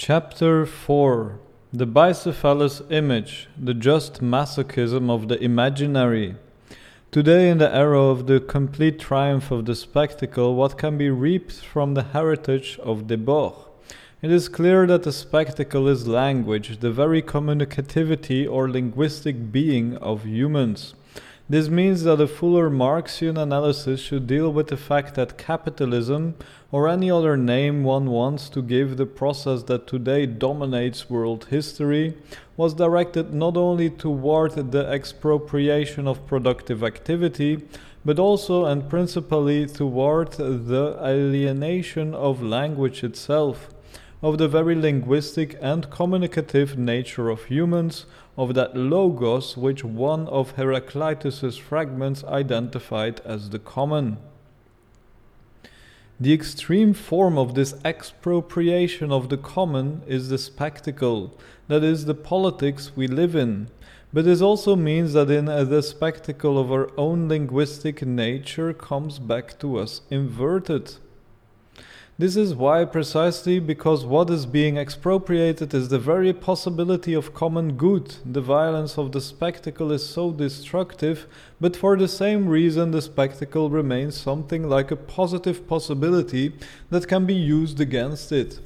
Chapter 4 The Bicephalous Image, the Just Masochism of the Imaginary. Today, in the era of the complete triumph of the spectacle, what can be reaped from the heritage of Debord? It is clear that the spectacle is language, the very communicativity or linguistic being of humans. This means that a fuller Marxian analysis should deal with the fact that capitalism, or any other name one wants to give the process that today dominates world history, was directed not only toward the expropriation of productive activity, but also and principally toward the alienation of language itself of the very linguistic and communicative nature of humans, of that logos which one of Heraclitus's fragments identified as the common. The extreme form of this expropriation of the common is the spectacle, that is, the politics we live in. But this also means that in uh, the spectacle of our own linguistic nature comes back to us inverted. This is why, precisely because what is being expropriated is the very possibility of common good, the violence of the spectacle is so destructive, but for the same reason the spectacle remains something like a positive possibility that can be used against it.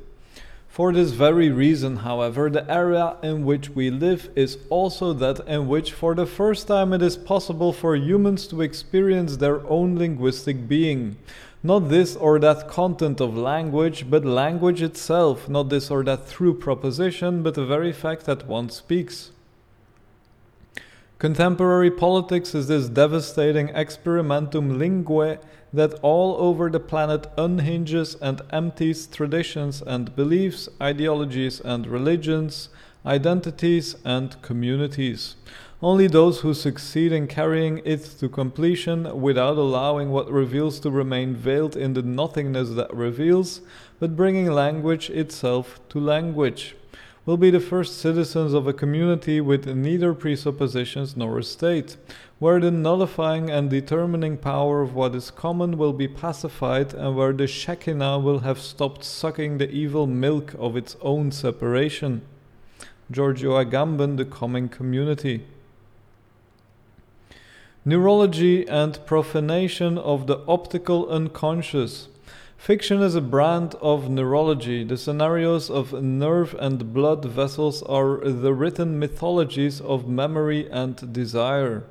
For this very reason, however, the area in which we live is also that in which for the first time it is possible for humans to experience their own linguistic being not this or that content of language, but language itself, not this or that through proposition, but the very fact that one speaks. Contemporary politics is this devastating experimentum linguae that all over the planet unhinges and empties traditions and beliefs, ideologies and religions, identities and communities. Only those who succeed in carrying it to completion without allowing what reveals to remain veiled in the nothingness that reveals, but bringing language itself to language, will be the first citizens of a community with neither presuppositions nor a state, where the nullifying and determining power of what is common will be pacified and where the Shekinah will have stopped sucking the evil milk of its own separation. Giorgio Agamben, The Coming Community. Neurology and profanation of the optical unconscious. Fiction is a brand of neurology. The scenarios of nerve and blood vessels are the written mythologies of memory and desire.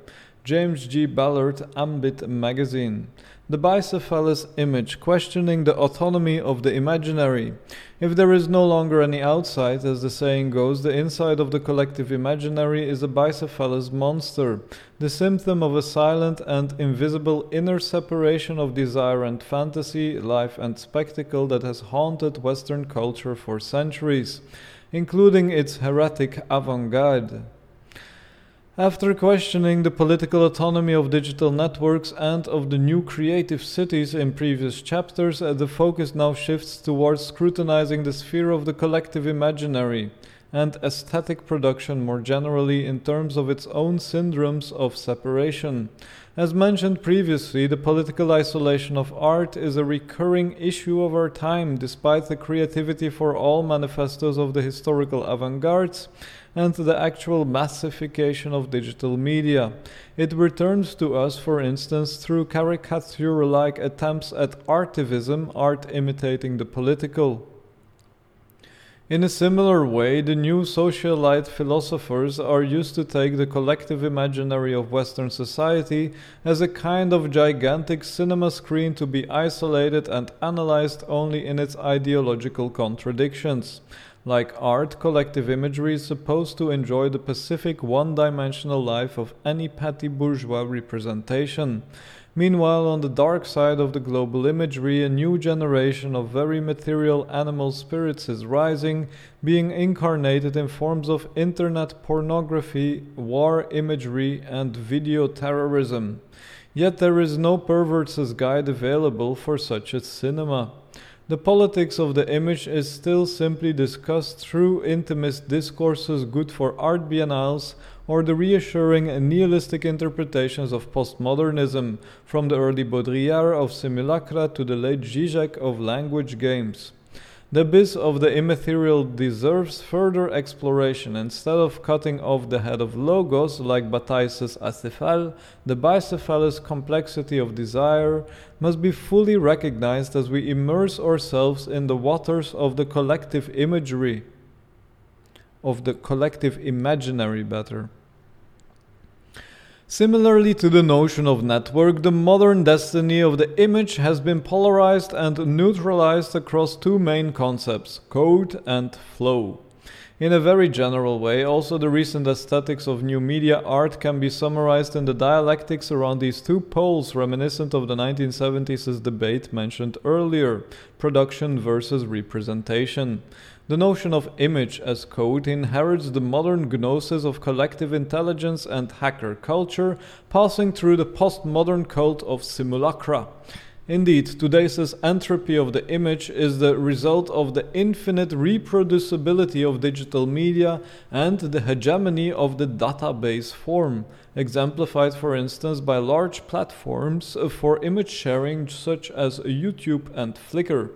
James G. Ballard, Ambit Magazine. The bicephalous image, questioning the autonomy of the imaginary. If there is no longer any outside, as the saying goes, the inside of the collective imaginary is a bicephalous monster, the symptom of a silent and invisible inner separation of desire and fantasy, life and spectacle that has haunted Western culture for centuries, including its heretic avant garde. After questioning the political autonomy of digital networks and of the new creative cities in previous chapters, uh, the focus now shifts towards scrutinizing the sphere of the collective imaginary and aesthetic production more generally in terms of its own syndromes of separation. As mentioned previously, the political isolation of art is a recurring issue of our time, despite the creativity for all manifestos of the historical avant gardes and the actual massification of digital media. It returns to us, for instance, through caricature like attempts at artivism, art imitating the political. In a similar way, the new socialite philosophers are used to take the collective imaginary of Western society as a kind of gigantic cinema screen to be isolated and analyzed only in its ideological contradictions. Like art, collective imagery is supposed to enjoy the pacific one dimensional life of any petty bourgeois representation. Meanwhile, on the dark side of the global imagery, a new generation of very material animal spirits is rising, being incarnated in forms of internet pornography, war imagery, and video terrorism. Yet there is no pervert's guide available for such a cinema. The politics of the image is still simply discussed through intimist discourses good for art biennales or the reassuring and nihilistic interpretations of postmodernism, from the early Baudrillard of simulacra to the late Zizek of language games. The abyss of the immaterial deserves further exploration. Instead of cutting off the head of logos, like Bataille's Acéphale, the bicephalous complexity of desire must be fully recognized as we immerse ourselves in the waters of the collective imagery, of the collective imaginary, better. Similarly to the notion of network, the modern destiny of the image has been polarized and neutralized across two main concepts code and flow. In a very general way, also the recent aesthetics of new media art can be summarized in the dialectics around these two poles reminiscent of the 1970s debate mentioned earlier production versus representation. The notion of image as code inherits the modern gnosis of collective intelligence and hacker culture, passing through the postmodern cult of simulacra. Indeed, today's entropy of the image is the result of the infinite reproducibility of digital media and the hegemony of the database form, exemplified, for instance, by large platforms for image sharing such as YouTube and Flickr.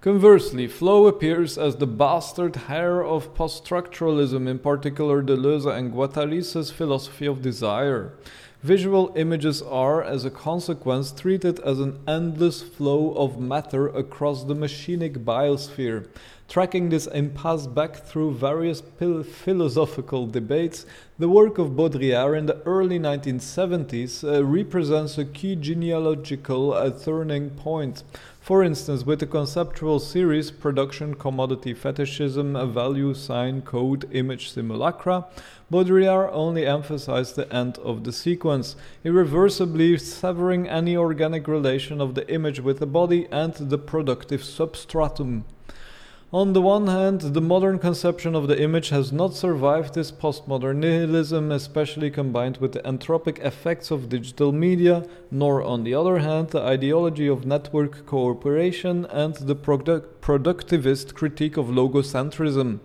Conversely, flow appears as the bastard heir of post-structuralism, in particular Deleuze and Guattari's philosophy of desire. Visual images are, as a consequence, treated as an endless flow of matter across the machinic biosphere. Tracking this impasse back through various philosophical debates, the work of Baudrillard in the early 1970s uh, represents a key genealogical uh, turning point. For instance, with the conceptual series Production, Commodity, Fetishism, a Value, Sign, Code, Image, Simulacra, Baudrillard only emphasized the end of the sequence, irreversibly severing any organic relation of the image with the body and the productive substratum. On the one hand, the modern conception of the image has not survived this postmodern nihilism, especially combined with the anthropic effects of digital media, nor on the other hand, the ideology of network cooperation and the produ- productivist critique of logocentrism.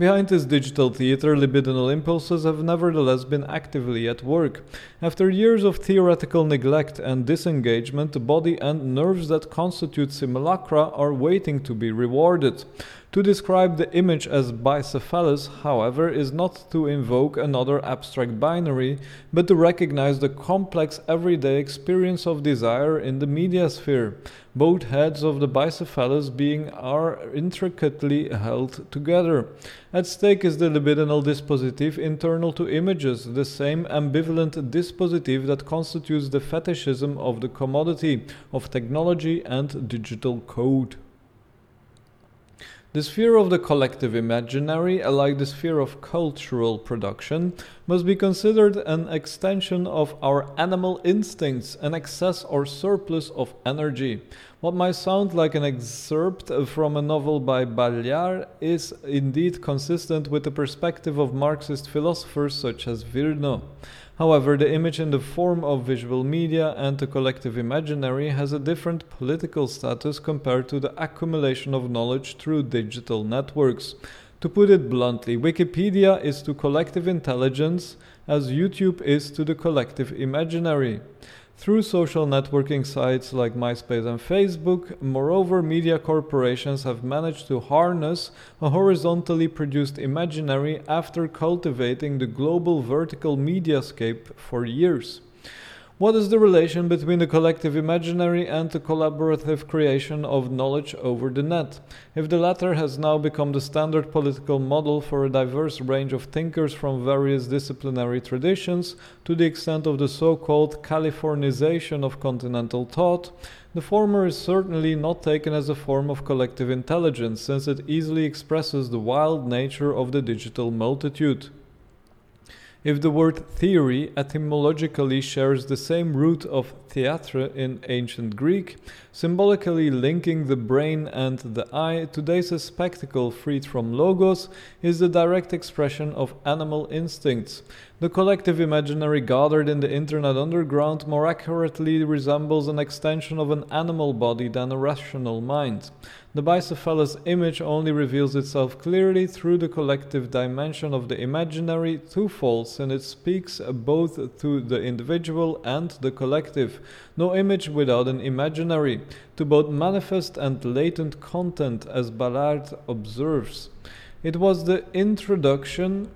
Behind this digital theater, libidinal impulses have nevertheless been actively at work. After years of theoretical neglect and disengagement, the body and nerves that constitute simulacra are waiting to be rewarded. To describe the image as bicephalous, however, is not to invoke another abstract binary, but to recognize the complex everyday experience of desire in the media sphere. Both heads of the bicephalous being are intricately held together. At stake is the libidinal dispositive internal to images, the same ambivalent dispositive that constitutes the fetishism of the commodity, of technology and digital code. The sphere of the collective imaginary, like the sphere of cultural production, must be considered an extension of our animal instincts, an excess or surplus of energy. What might sound like an excerpt from a novel by Ballard is indeed consistent with the perspective of Marxist philosophers such as Virno. However, the image in the form of visual media and the collective imaginary has a different political status compared to the accumulation of knowledge through digital networks. To put it bluntly, Wikipedia is to collective intelligence as YouTube is to the collective imaginary. Through social networking sites like MySpace and Facebook, moreover, media corporations have managed to harness a horizontally produced imaginary after cultivating the global vertical mediascape for years. What is the relation between the collective imaginary and the collaborative creation of knowledge over the net? If the latter has now become the standard political model for a diverse range of thinkers from various disciplinary traditions, to the extent of the so called Californization of continental thought, the former is certainly not taken as a form of collective intelligence, since it easily expresses the wild nature of the digital multitude. If the word theory etymologically shares the same root of theatre in ancient Greek, symbolically linking the brain and the eye, today's spectacle freed from logos is the direct expression of animal instincts. The collective imaginary gathered in the internet underground more accurately resembles an extension of an animal body than a rational mind. The bicephalous image only reveals itself clearly through the collective dimension of the imaginary twofold, and it speaks both to the individual and the collective. No image without an imaginary, to both manifest and latent content, as Ballard observes. It was the introduction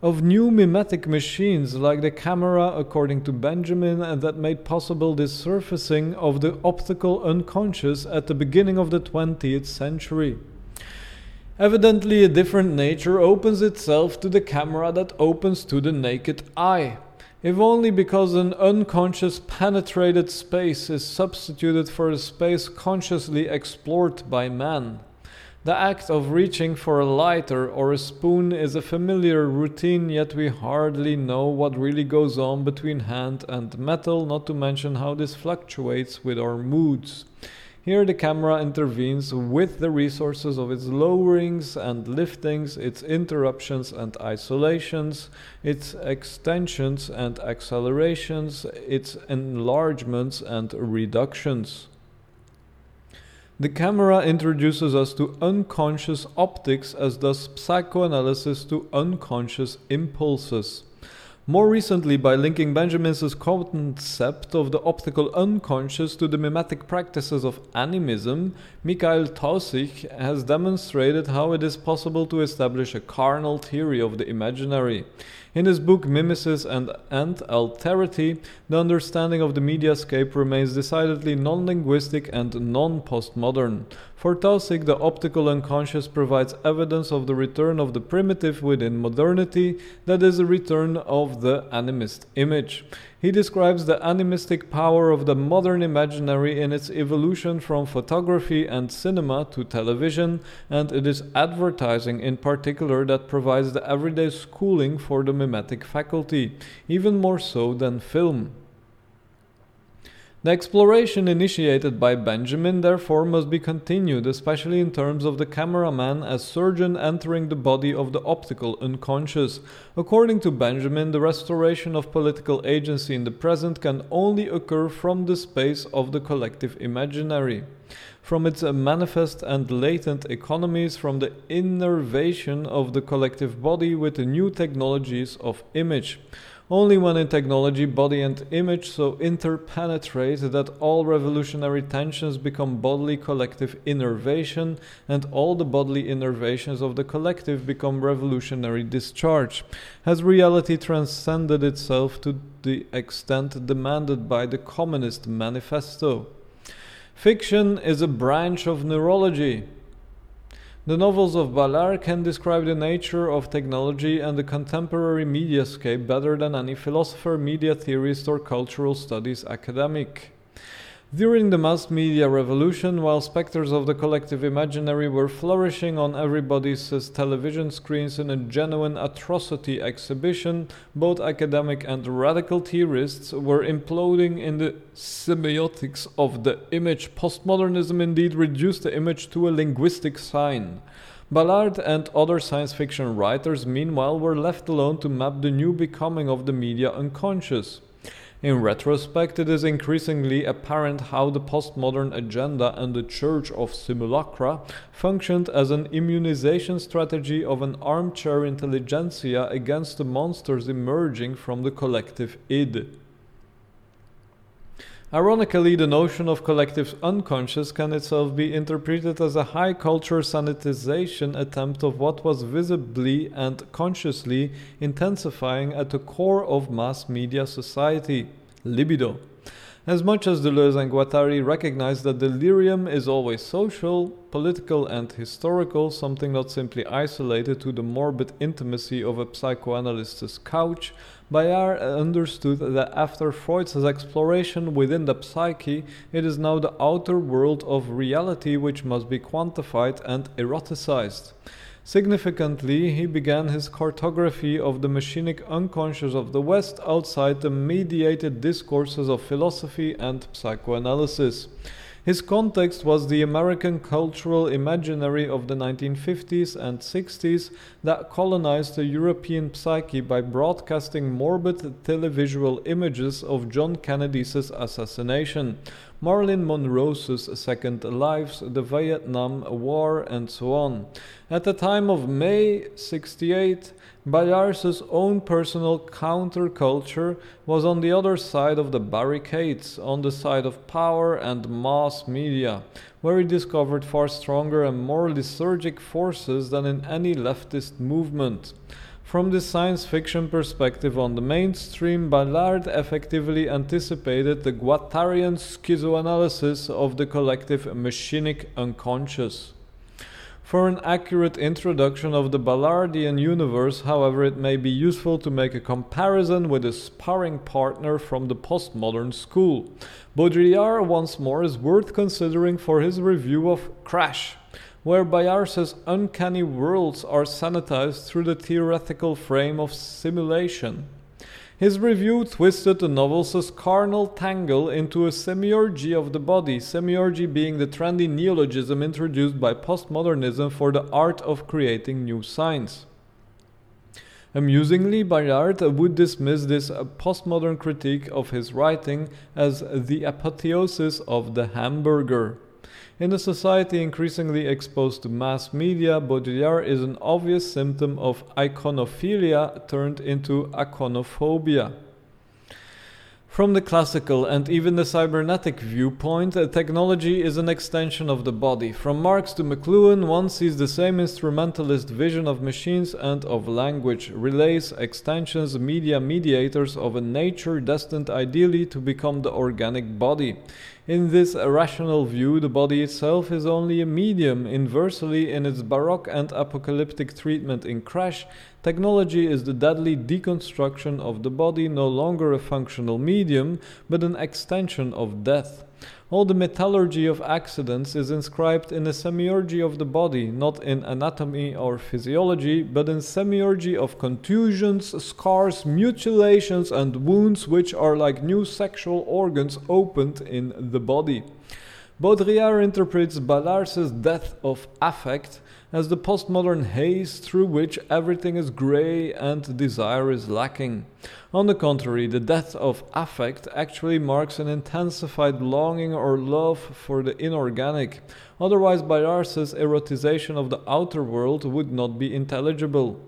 of new mimetic machines like the camera, according to Benjamin, and that made possible this surfacing of the optical unconscious at the beginning of the 20th century. Evidently, a different nature opens itself to the camera that opens to the naked eye. If only because an unconscious penetrated space is substituted for a space consciously explored by man. The act of reaching for a lighter or a spoon is a familiar routine, yet we hardly know what really goes on between hand and metal, not to mention how this fluctuates with our moods. Here, the camera intervenes with the resources of its lowerings and liftings, its interruptions and isolations, its extensions and accelerations, its enlargements and reductions. The camera introduces us to unconscious optics as does psychoanalysis to unconscious impulses. More recently, by linking Benjamin's concept of the optical unconscious to the mimetic practices of animism, Mikhail Taussig has demonstrated how it is possible to establish a carnal theory of the imaginary. In his book Mimesis and, and Alterity, the understanding of the mediascape remains decidedly non linguistic and non postmodern. For Taussig, the optical unconscious provides evidence of the return of the primitive within modernity, that is, a return of the animist image. He describes the animistic power of the modern imaginary in its evolution from photography and cinema to television, and it is advertising in particular that provides the everyday schooling for the mimetic faculty, even more so than film. The exploration initiated by Benjamin therefore must be continued, especially in terms of the cameraman as surgeon entering the body of the optical unconscious. According to Benjamin, the restoration of political agency in the present can only occur from the space of the collective imaginary from its manifest and latent economies, from the innervation of the collective body with the new technologies of image. Only when in technology, body and image so interpenetrate that all revolutionary tensions become bodily collective innervation, and all the bodily innervations of the collective become revolutionary discharge. Has reality transcended itself to the extent demanded by the Communist Manifesto? Fiction is a branch of neurology. The novels of Ballard can describe the nature of technology and the contemporary mediascape better than any philosopher, media theorist, or cultural studies academic. During the mass media revolution, while specters of the collective imaginary were flourishing on everybody's uh, television screens in a genuine atrocity exhibition, both academic and radical theorists were imploding in the semiotics of the image. Postmodernism indeed reduced the image to a linguistic sign. Ballard and other science fiction writers, meanwhile, were left alone to map the new becoming of the media unconscious. In retrospect, it is increasingly apparent how the postmodern agenda and the Church of Simulacra functioned as an immunization strategy of an armchair intelligentsia against the monsters emerging from the collective id. Ironically, the notion of collective unconscious can itself be interpreted as a high culture sanitization attempt of what was visibly and consciously intensifying at the core of mass media society libido. As much as Deleuze and Guattari recognize that delirium is always social, political, and historical, something not simply isolated to the morbid intimacy of a psychoanalyst's couch, Ballard understood that after Freud's exploration within the psyche, it is now the outer world of reality which must be quantified and eroticized. Significantly, he began his cartography of the machinic unconscious of the West outside the mediated discourses of philosophy and psychoanalysis. His context was the American cultural imaginary of the 1950s and 60s that colonized the European psyche by broadcasting morbid televisual images of John Kennedy's assassination. Marilyn Monroe's Second Lives, the Vietnam War, and so on. At the time of May 68, Ballard's own personal counterculture was on the other side of the barricades, on the side of power and mass media, where he discovered far stronger and more lysergic forces than in any leftist movement. From the science fiction perspective on the mainstream, Ballard effectively anticipated the Guattarian schizoanalysis of the collective machinic unconscious. For an accurate introduction of the Ballardian universe, however, it may be useful to make a comparison with a sparring partner from the postmodern school. Baudrillard, once more, is worth considering for his review of Crash, where Ballard's uncanny worlds are sanitized through the theoretical frame of simulation. His review twisted the novel's carnal tangle into a semiurgy of the body, semiurgy being the trendy neologism introduced by postmodernism for the art of creating new signs. Amusingly, Ballard would dismiss this postmodern critique of his writing as the apotheosis of the hamburger. In a society increasingly exposed to mass media, Baudrillard is an obvious symptom of iconophilia turned into iconophobia. From the classical and even the cybernetic viewpoint, technology is an extension of the body. From Marx to McLuhan, one sees the same instrumentalist vision of machines and of language, relays, extensions, media mediators of a nature destined ideally to become the organic body. In this rational view, the body itself is only a medium. Inversely, in its baroque and apocalyptic treatment in Crash, technology is the deadly deconstruction of the body, no longer a functional medium, but an extension of death. All the metallurgy of accidents is inscribed in a semiurgy of the body, not in anatomy or physiology, but in semiurgy of contusions, scars, mutilations, and wounds which are like new sexual organs opened in the body. Baudrillard interprets Ballard's death of affect as the postmodern haze through which everything is grey and desire is lacking. On the contrary, the death of affect actually marks an intensified longing or love for the inorganic. Otherwise, Ballard's erotization of the outer world would not be intelligible.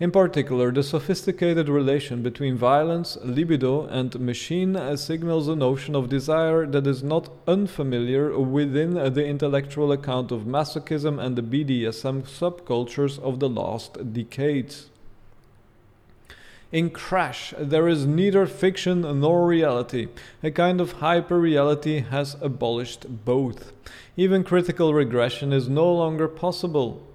In particular, the sophisticated relation between violence, libido, and machine signals a notion of desire that is not unfamiliar within the intellectual account of masochism and the BDSM subcultures of the last decades. In Crash, there is neither fiction nor reality. A kind of hyper reality has abolished both. Even critical regression is no longer possible.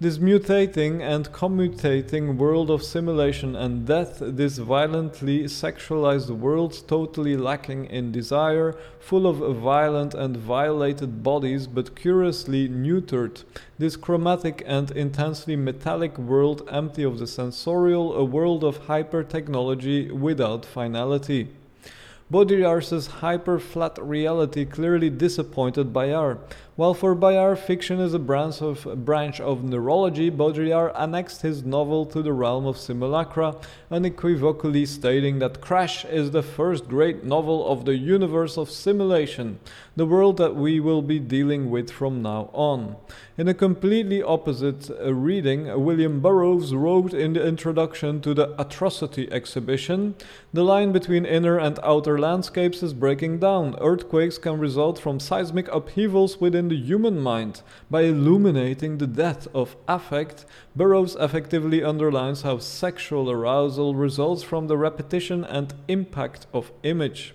This mutating and commutating world of simulation and death, this violently sexualized world totally lacking in desire, full of violent and violated bodies but curiously neutered, this chromatic and intensely metallic world empty of the sensorial, a world of hyper technology without finality. Baudrillard's hyper-flat reality clearly disappointed Ballard. While for Ballard fiction is a branch of, a branch of neurology, Baudrillard annexed his novel to the realm of simulacra, unequivocally stating that Crash is the first great novel of the universe of simulation, the world that we will be dealing with from now on. In a completely opposite uh, reading, William Burroughs wrote in the introduction to the Atrocity exhibition The line between inner and outer landscapes is breaking down. Earthquakes can result from seismic upheavals within the human mind. By illuminating the death of affect, Burroughs effectively underlines how sexual arousal results from the repetition and impact of image.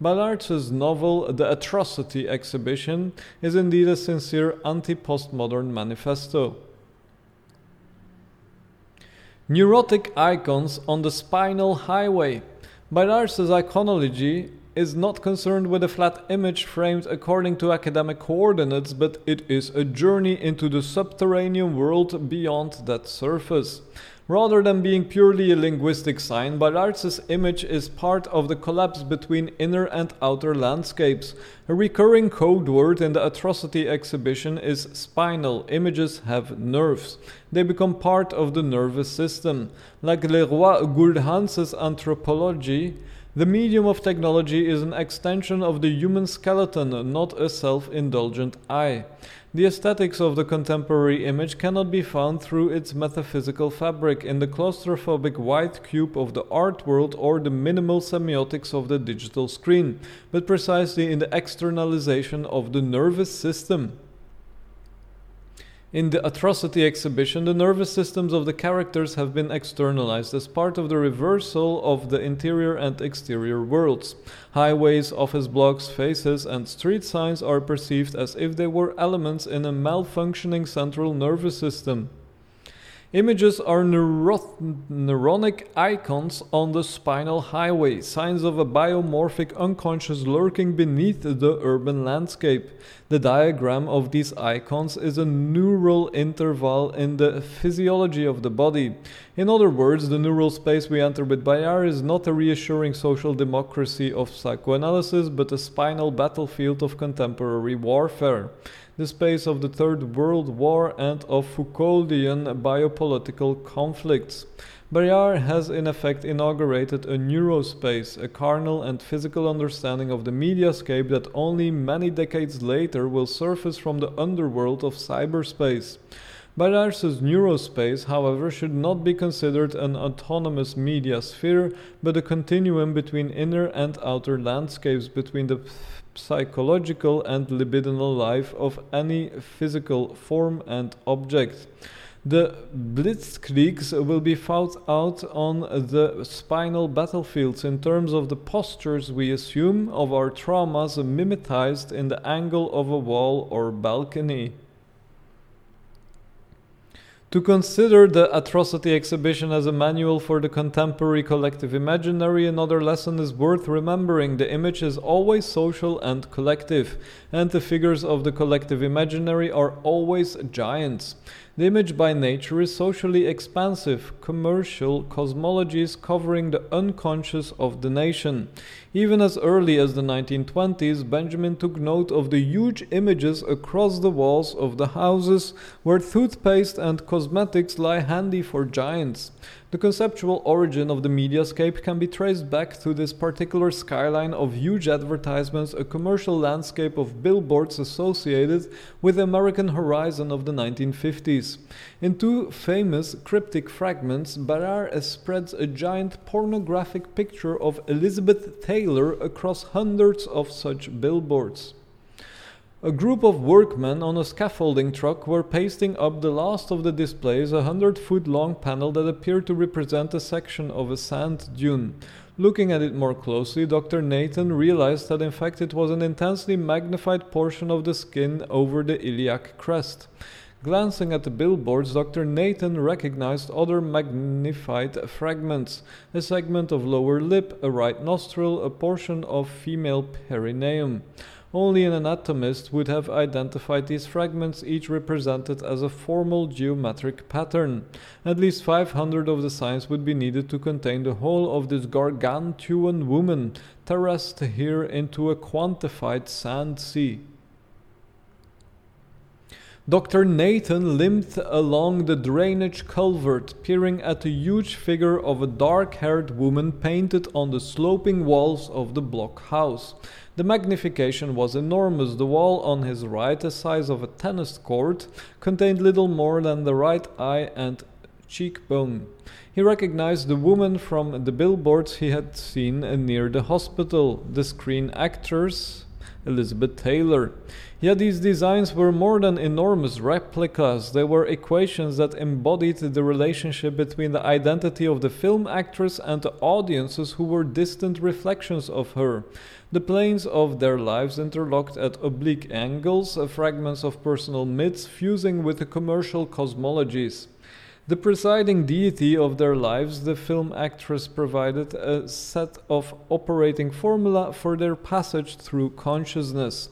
Ballard's novel The Atrocity Exhibition is indeed a sincere anti postmodern manifesto. Neurotic icons on the spinal highway. Ballard's iconology is not concerned with a flat image framed according to academic coordinates, but it is a journey into the subterranean world beyond that surface. Rather than being purely a linguistic sign, Ballard's image is part of the collapse between inner and outer landscapes. A recurring code word in the Atrocity exhibition is spinal. Images have nerves. They become part of the nervous system. Like Leroi-Gourhan's anthropology, The medium of technology is an extension of the human skeleton, not a self indulgent I. The aesthetics of the contemporary image cannot be found through its metaphysical fabric in the claustrophobic white cube of the art world or the minimal semiotics of the digital screen, but precisely in the externalization of the nervous system. In the Atrocity exhibition, the nervous systems of the characters have been externalized as part of the reversal of the interior and exterior worlds. Highways, office blocks, faces, and street signs are perceived as if they were elements in a malfunctioning central nervous system. Images are neuro- neuronic icons on the spinal highway, signs of a biomorphic unconscious lurking beneath the urban landscape. The diagram of these icons is a neural interval in the physiology of the body. In other words, the neural space we enter with Ballard is not a reassuring social democracy of psychoanalysis, but a spinal battlefield of contemporary warfare the space of the Third World War and of Foucauldian biopolitical conflicts. Ballard has in effect inaugurated a neurospace, a carnal and physical understanding of the mediascape that only many decades later will surface from the underworld of cyberspace. Ballard's neurospace, however, should not be considered an autonomous media sphere, but a continuum between inner and outer landscapes, between the psychological and libidinal life of any physical form and object. The blitzkriegs will be fought out on the spinal battlefields in terms of the postures we assume of our traumas mimetized in the angle of a wall or balcony. To consider the Atrocity exhibition as a manual for the contemporary collective imaginary, another lesson is worth remembering. The image is always social and collective, and the figures of the collective imaginary are always giants. The image by nature is socially expansive, commercial cosmologies covering the unconscious of the nation. Even as early as the 1920s, Benjamin took note of the huge images across the walls of the houses where toothpaste and cosmetics lie handy for giants. The conceptual origin of the mediascape can be traced back to this particular skyline of huge advertisements, a commercial landscape of billboards associated with the American horizon of the 1950s. In two famous cryptic fragments, Ballard spreads a giant pornographic picture of Elizabeth Taylor across hundreds of such billboards. A group of workmen on a scaffolding truck were pasting up the last of the displays, a hundred foot long panel that appeared to represent a section of a sand dune. Looking at it more closely, Dr. Nathan realized that in fact it was an intensely magnified portion of the skin over the iliac crest. Glancing at the billboards, Dr. Nathan recognized other magnified fragments a segment of lower lip, a right nostril, a portion of female perineum. Only an anatomist would have identified these fragments, each represented as a formal geometric pattern. At least 500 of the signs would be needed to contain the whole of this gargantuan woman, terraced here into a quantified sand sea. Dr. Nathan limped along the drainage culvert, peering at the huge figure of a dark haired woman painted on the sloping walls of the block house. The magnification was enormous. The wall on his right, the size of a tennis court, contained little more than the right eye and cheekbone. He recognized the woman from the billboards he had seen near the hospital, the screen actress Elizabeth Taylor. Yet these designs were more than enormous replicas, they were equations that embodied the relationship between the identity of the film actress and the audiences who were distant reflections of her. The planes of their lives interlocked at oblique angles, fragments of personal myths fusing with the commercial cosmologies. The presiding deity of their lives, the film actress provided a set of operating formula for their passage through consciousness.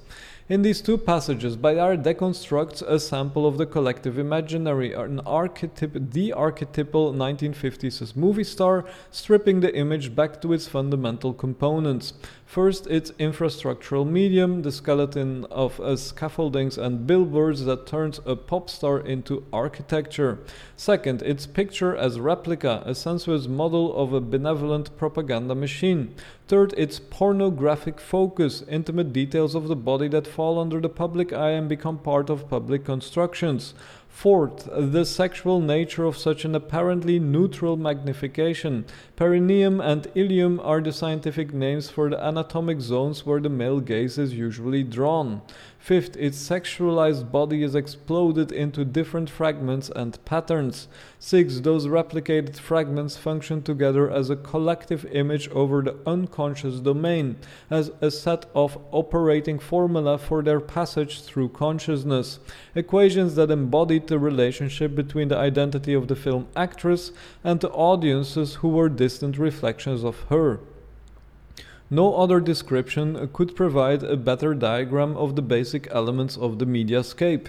In these two passages, Ballard deconstructs a sample of the collective imaginary, an archetype, the archetypal 1950s movie star, stripping the image back to its fundamental components. First, its infrastructural medium, the skeleton of uh, scaffoldings and billboards that turns a pop star into architecture. Second, its picture as replica, a sensuous model of a benevolent propaganda machine. Third, its pornographic focus, intimate details of the body that fall under the public eye and become part of public constructions. Fourth, the sexual nature of such an apparently neutral magnification. Perineum and ilium are the scientific names for the anatomic zones where the male gaze is usually drawn. Fifth, its sexualized body is exploded into different fragments and patterns. Six, those replicated fragments function together as a collective image over the unconscious domain, as a set of operating formula for their passage through consciousness. Equations that embodied the relationship between the identity of the film actress and the audiences who were distant reflections of her. No other description could provide a better diagram of the basic elements of the mediascape.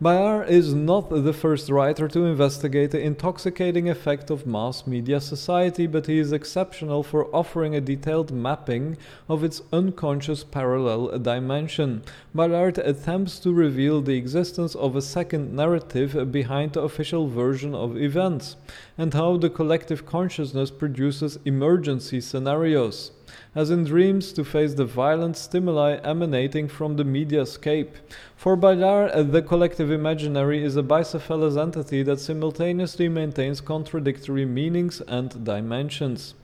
Ballard is not the first writer to investigate the intoxicating effect of mass media society, but he is exceptional for offering a detailed mapping of its unconscious parallel dimension. Ballard attempts to reveal the existence of a second narrative behind the official version of events, and how the collective consciousness produces emergency scenarios as in dreams, to face the violent stimuli emanating from the mediascape. For Ballard, uh, the collective imaginary is a bicephalous entity that simultaneously maintains contradictory meanings and dimensions.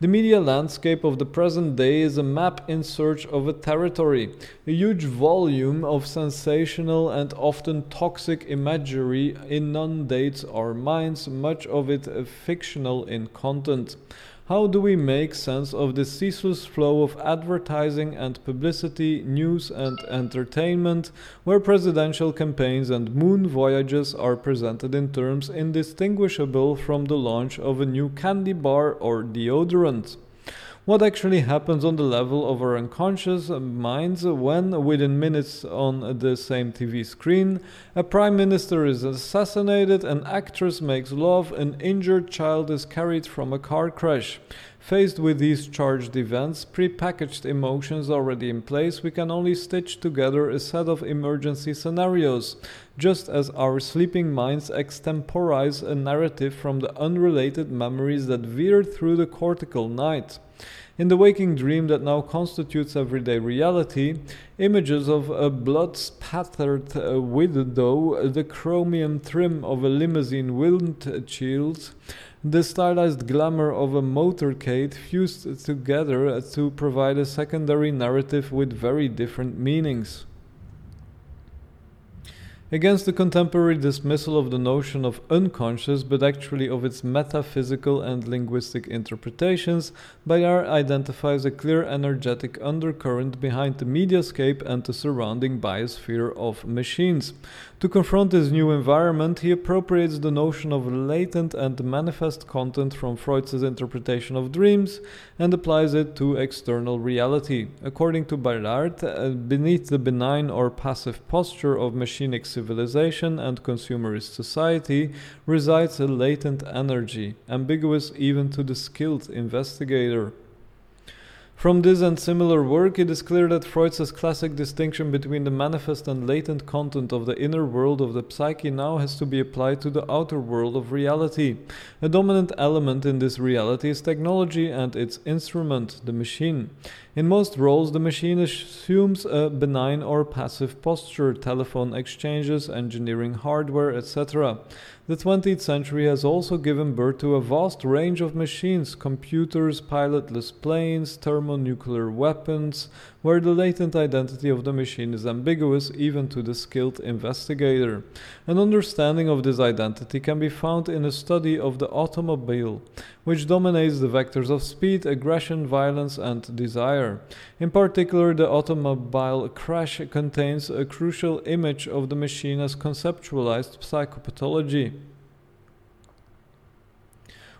The media landscape of the present day is a map in search of a territory. A huge volume of sensational and often toxic imagery inundates our minds, much of it uh, fictional in content. How do we make sense of the ceaseless flow of advertising and publicity, news and entertainment, where presidential campaigns and moon voyages are presented in terms indistinguishable from the launch of a new candy bar or deodorant? What actually happens on the level of our unconscious minds when, within minutes on the same TV screen, a prime minister is assassinated, an actress makes love, an injured child is carried from a car crash. Faced with these charged events, prepackaged emotions already in place, we can only stitch together a set of emergency scenarios, just as our sleeping minds extemporize a narrative from the unrelated memories that veer through the cortical night. In the waking dream that now constitutes everyday reality, images of a blood spattered uh, widow, the chromium trim of a limousine windshield, the stylized glamour of a motorcade fused together to provide a secondary narrative with very different meanings. Against the contemporary dismissal of the notion of unconscious, but actually of its metaphysical and linguistic interpretations, Ballard identifies a clear energetic undercurrent behind the mediascape and the surrounding biosphere of machines. To confront this new environment, he appropriates the notion of latent and manifest content from Freud's interpretation of dreams and applies it to external reality. According to Ballard, uh, beneath the benign or passive posture of machinic civilization and consumerist society resides a latent energy, ambiguous even to the skilled investigator. From this and similar work, it is clear that Freud's classic distinction between the manifest and latent content of the inner world of the psyche now has to be applied to the outer world of reality. A dominant element in this reality is technology and its instrument, the machine. In most roles, the machine assumes a benign or passive posture, telephone exchanges, engineering hardware, etc. The 20th century has also given birth to a vast range of machines computers, pilotless planes, thermonuclear weapons, where the latent identity of the machine is ambiguous even to the skilled investigator. An understanding of this identity can be found in a study of the automobile, which dominates the vectors of speed, aggression, violence, and desire. In particular, the automobile crash contains a crucial image of the machine as conceptualized psychopathology.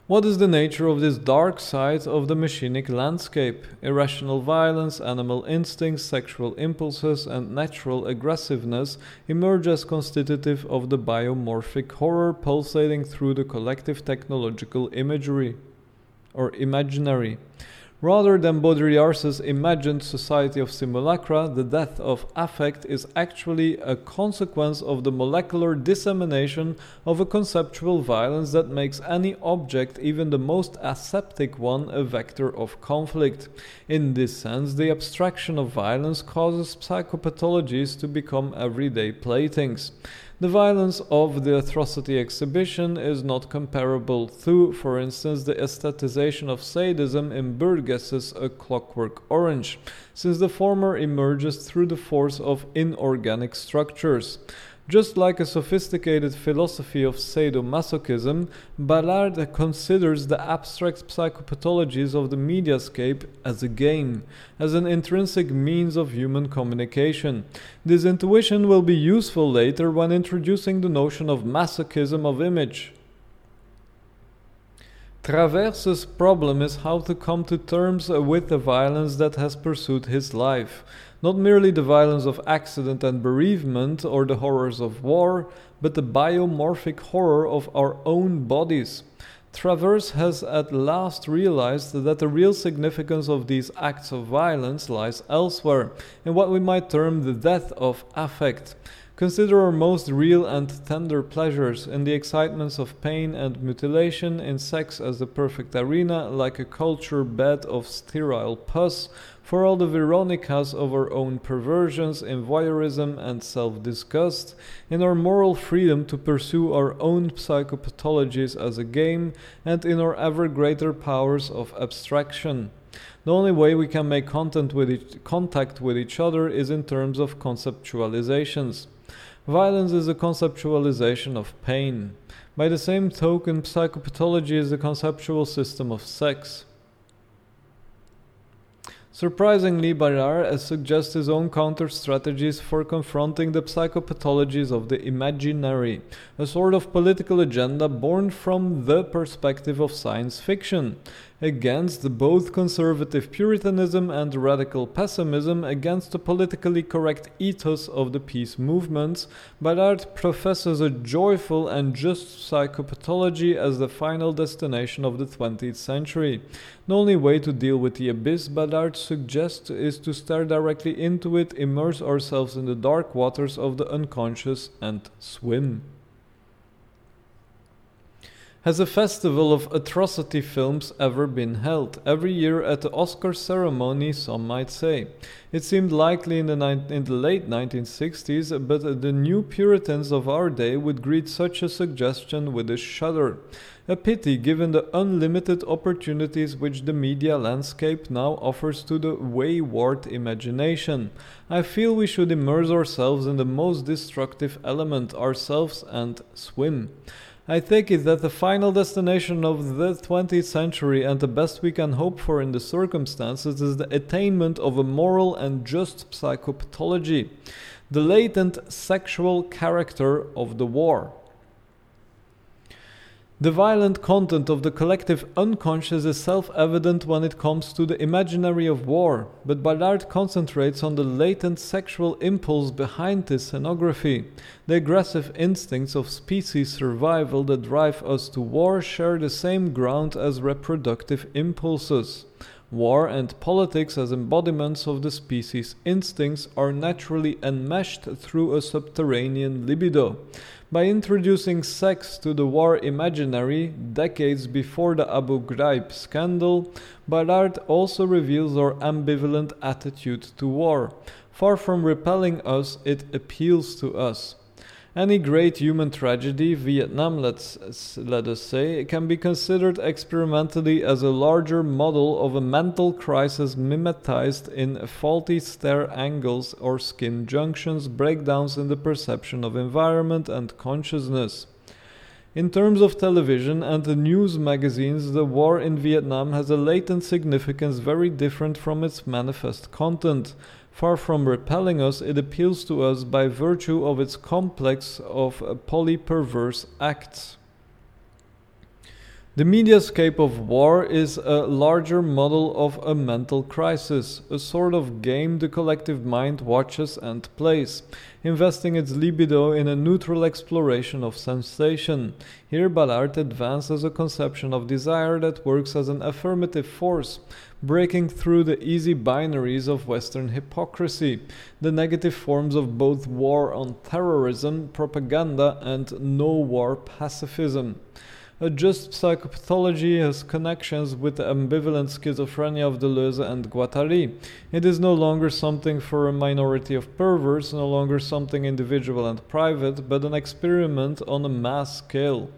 What is the nature of this dark side of the machinic landscape? Irrational violence, animal instincts, sexual impulses, and natural aggressiveness emerge as constitutive of the biomorphic horror pulsating through the collective technological imagery or imaginary. Rather than Baudrillard's imagined society of simulacra, the death of affect is actually a consequence of the molecular dissemination of a conceptual violence that makes any object, even the most aseptic one, a vector of conflict. In this sense, the abstraction of violence causes psychopathologies to become everyday playthings. The violence of the atrocity exhibition is not comparable to, for instance, the aestheticization of sadism in Burgess's A Clockwork Orange, since the former emerges through the force of inorganic structures. Just like a sophisticated philosophy of sadomasochism, Ballard considers the abstract psychopathologies of the mediascape as a game, as an intrinsic means of human communication. This intuition will be useful later when introducing the notion of masochism of image. Traverse's problem is how to come to terms with the violence that has pursued his life. Not merely the violence of accident and bereavement or the horrors of war, but the biomorphic horror of our own bodies. Traverse has at last realized that the real significance of these acts of violence lies elsewhere, in what we might term the death of affect. Consider our most real and tender pleasures in the excitements of pain and mutilation, in sex as the perfect arena, like a culture bed of sterile pus, for all the Veronicas of our own perversions and voyeurism and self disgust, in our moral freedom to pursue our own psychopathologies as a game, and in our ever greater powers of abstraction. The only way we can make content with each, contact with each other is in terms of conceptualizations. Violence is a conceptualization of pain. By the same token, psychopathology is a conceptual system of sex. Surprisingly, Ballard suggests his own counter strategies for confronting the psychopathologies of the imaginary, a sort of political agenda born from the perspective of science fiction against both conservative Puritanism and radical pessimism, against the politically correct ethos of the peace movements, Ballard professes a joyful and just psychopathology as the final destination of the 20th century. The only way to deal with the abyss, Ballard suggests, is to stare directly into it, immerse ourselves in the dark waters of the unconscious, and swim. Has a festival of atrocity films ever been held? Every year at the Oscar ceremony, some might say. It seemed likely in the, ni- in the late 1960s, but the new Puritans of our day would greet such a suggestion with a shudder. A pity given the unlimited opportunities which the media landscape now offers to the wayward imagination. I feel we should immerse ourselves in the most destructive element, ourselves, and swim. I take it that the final destination of the 20th century and the best we can hope for in the circumstances is the attainment of a moral and just psychopathology, the latent sexual character of the war. The violent content of the collective unconscious is self evident when it comes to the imaginary of war, but Ballard concentrates on the latent sexual impulse behind this scenography. The aggressive instincts of species survival that drive us to war share the same ground as reproductive impulses. War and politics, as embodiments of the species' instincts, are naturally enmeshed through a subterranean libido. By introducing sex to the war imaginary decades before the Abu Ghraib scandal, Ballard also reveals our ambivalent attitude to war. Far from repelling us, it appeals to us. Any great human tragedy, Vietnam, let's, let us say, can be considered experimentally as a larger model of a mental crisis mimetized in faulty stare angles or skin junctions, breakdowns in the perception of environment and consciousness. In terms of television and the news magazines, the war in Vietnam has a latent significance very different from its manifest content. Far from repelling us, it appeals to us by virtue of its complex of polyperverse acts. The mediascape of war is a larger model of a mental crisis, a sort of game the collective mind watches and plays, investing its libido in a neutral exploration of sensation. Here Ballard advances a conception of desire that works as an affirmative force, breaking through the easy binaries of Western hypocrisy, the negative forms of both war on terrorism, propaganda, and no war pacifism. A just psychopathology has connections with the ambivalent schizophrenia of Deleuze and Guattari. It is no longer something for a minority of perverts, no longer something individual and private, but an experiment on a mass scale.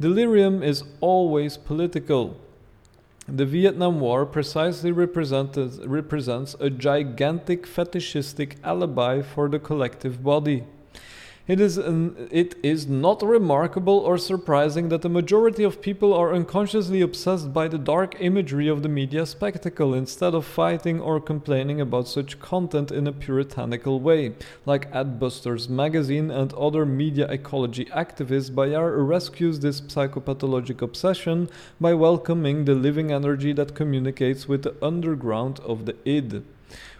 Delirium is always political. The Vietnam War precisely represents a gigantic fetishistic alibi for the collective body. It is, an, it is not remarkable or surprising that the majority of people are unconsciously obsessed by the dark imagery of the media spectacle instead of fighting or complaining about such content in a puritanical way, like Adbusters magazine and other media ecology activists. Ballard rescues this psychopathologic obsession by welcoming the living energy that communicates with the underground of the id.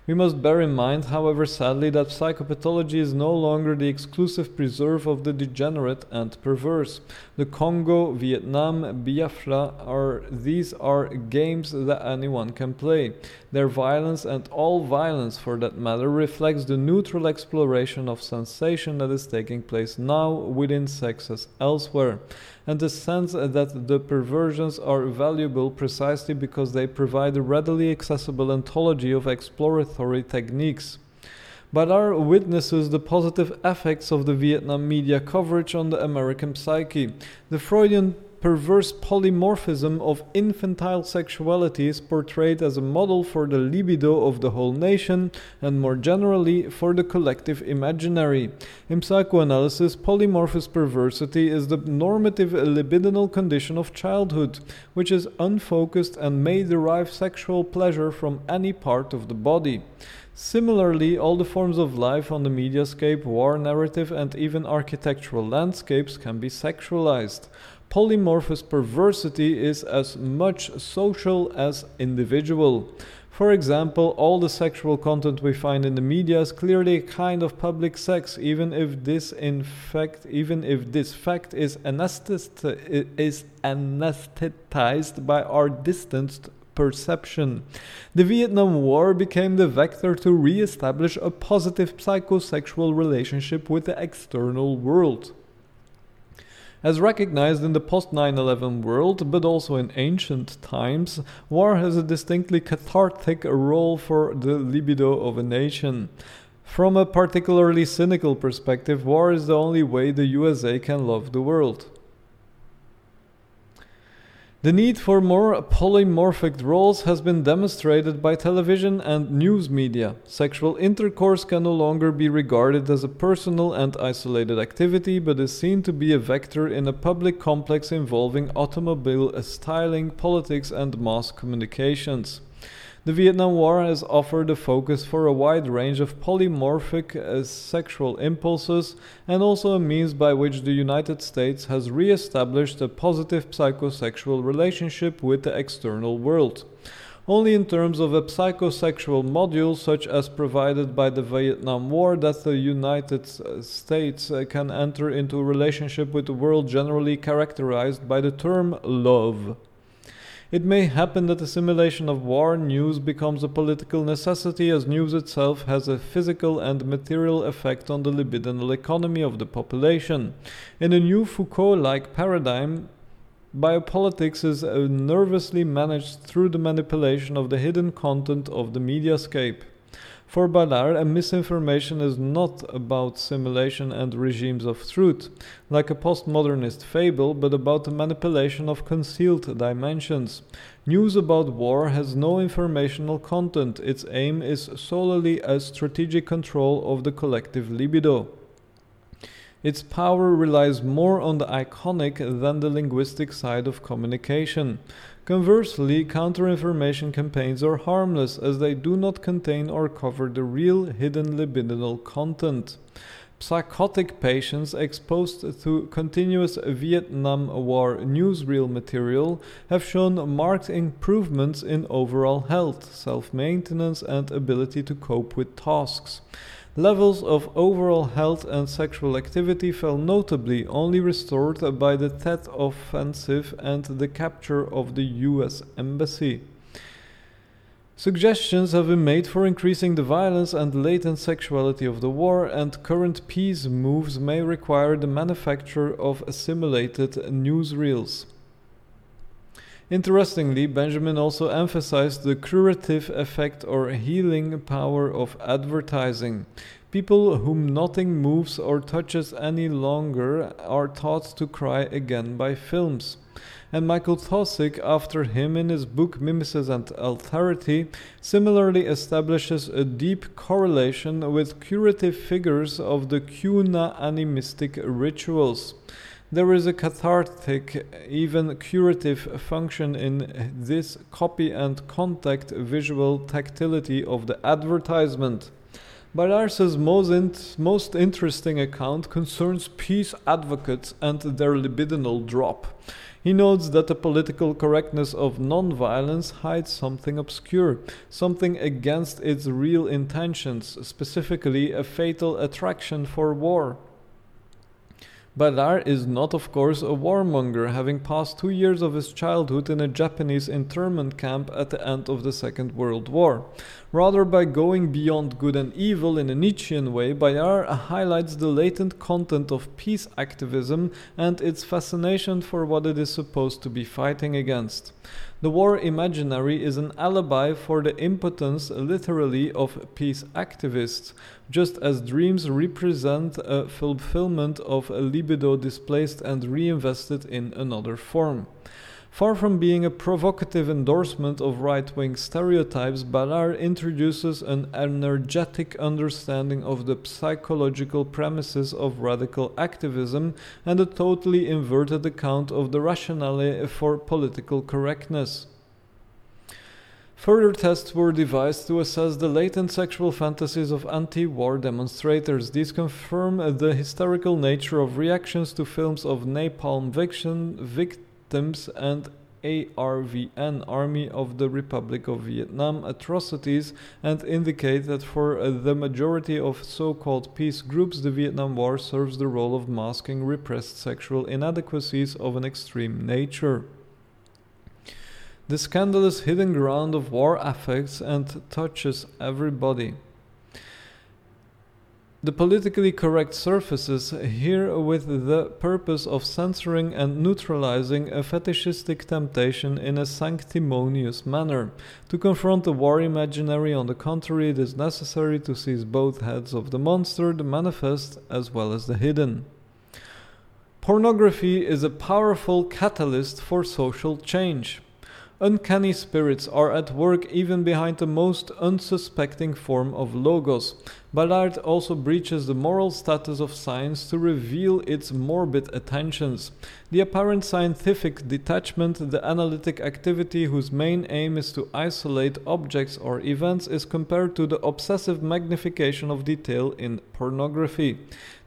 We must bear in mind, however, sadly, that psychopathology is no longer the exclusive preserve of the degenerate and perverse. The Congo, Vietnam, Biafra are these are games that anyone can play. Their violence and all violence for that matter reflects the neutral exploration of sensation that is taking place now within sex as elsewhere and the sense that the perversions are valuable precisely because they provide a readily accessible ontology of exploratory techniques. Ballard witnesses the positive effects of the Vietnam media coverage on the American psyche. The Freudian perverse polymorphism of infantile sexuality is portrayed as a model for the libido of the whole nation and more generally for the collective imaginary. In psychoanalysis, polymorphous perversity is the normative libidinal condition of childhood, which is unfocused and may derive sexual pleasure from any part of the body. Similarly, all the forms of life on the mediascape, war narrative, and even architectural landscapes can be sexualized polymorphous perversity is as much social as individual. For example, all the sexual content we find in the media is clearly a kind of public sex, even if this in fact, even if this fact is, is anesthetized by our distanced perception. The Vietnam War became the vector to re-establish a positive psychosexual relationship with the external world. As recognized in the post 9 11 world, but also in ancient times, war has a distinctly cathartic role for the libido of a nation. From a particularly cynical perspective, war is the only way the USA can love the world. The need for more polymorphic roles has been demonstrated by television and news media. Sexual intercourse can no longer be regarded as a personal and isolated activity, but is seen to be a vector in a public complex involving automobile styling, politics, and mass communications. The Vietnam War has offered a focus for a wide range of polymorphic uh, sexual impulses and also a means by which the United States has re established a positive psychosexual relationship with the external world. Only in terms of a psychosexual module, such as provided by the Vietnam War, that the United uh, States uh, can enter into a relationship with the world generally characterized by the term love. It may happen that the simulation of war news becomes a political necessity as news itself has a physical and material effect on the libidinal economy of the population. In a new Foucault like paradigm, biopolitics is nervously managed through the manipulation of the hidden content of the mediascape. For Ballard, a misinformation is not about simulation and regimes of truth, like a postmodernist fable, but about the manipulation of concealed dimensions. News about war has no informational content, its aim is solely a strategic control of the collective libido. Its power relies more on the iconic than the linguistic side of communication. Conversely, counter-information campaigns are harmless as they do not contain or cover the real hidden libidinal content. psychotic patients exposed to continuous Vietnam War newsreel material have shown marked improvements in overall health, self maintenance, and ability to cope with tasks. Levels of overall health and sexual activity fell notably, only restored by the Tet offensive and the capture of the US Embassy. Suggestions have been made for increasing the violence and latent sexuality of the war, and current peace moves may require the manufacture of assimilated newsreels. Interestingly, Benjamin also emphasized the curative effect or healing power of advertising. People whom nothing moves or touches any longer are taught to cry again by films. And Michael Taussig, after him in his book Mimesis and Alterity, similarly establishes a deep correlation with curative figures of the Cuna animistic rituals. There is a cathartic, even curative function in this copy and contact visual tactility of the advertisement. Ballard's most, most interesting account concerns peace advocates and their libidinal drop. He notes that the political correctness of non-violence hides something obscure, something against its real intentions, specifically a fatal attraction for war. Ballard is not, of course, a warmonger, having passed two years of his childhood in a Japanese internment camp at the end of the Second World War. Rather, by going beyond good and evil in a Nietzschean way, Ballard highlights the latent content of peace activism and its fascination for what it is supposed to be fighting against. The war imaginary is an alibi for the impotence, literally, of peace activists, just as dreams represent a fulfillment of a libido displaced and reinvested in another form. Far from being a provocative endorsement of right wing stereotypes, Ballard introduces an energetic understanding of the psychological premises of radical activism and a totally inverted account of the rationale for political correctness. Further tests were devised to assess the latent sexual fantasies of anti war demonstrators. These confirm the hysterical nature of reactions to films of napalm victim, victims and ARVN, Army of the Republic of Vietnam, atrocities and indicate that for uh, the majority of so called peace groups, the Vietnam War serves the role of masking repressed sexual inadequacies of an extreme nature. The scandalous hidden ground of war affects and touches everybody. The politically correct surfaces here with the purpose of censoring and neutralizing a fetishistic temptation in a sanctimonious manner. To confront the war imaginary, on the contrary, it is necessary to seize both heads of the monster, the manifest as well as the hidden. Pornography is a powerful catalyst for social change. Uncanny spirits are at work even behind the most unsuspecting form of logos. Ballard also breaches the moral status of science to reveal its morbid attentions. The apparent scientific detachment, the analytic activity whose main aim is to isolate objects or events, is compared to the obsessive magnification of detail in pornography.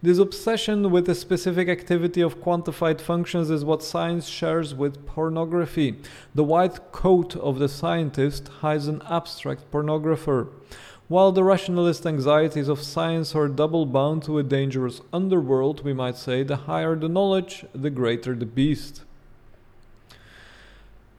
This obsession with a specific activity of quantified functions is what science shares with pornography. The white coat of the scientist hides an abstract pornographer. While the rationalist anxieties of science are double bound to a dangerous underworld, we might say the higher the knowledge, the greater the beast.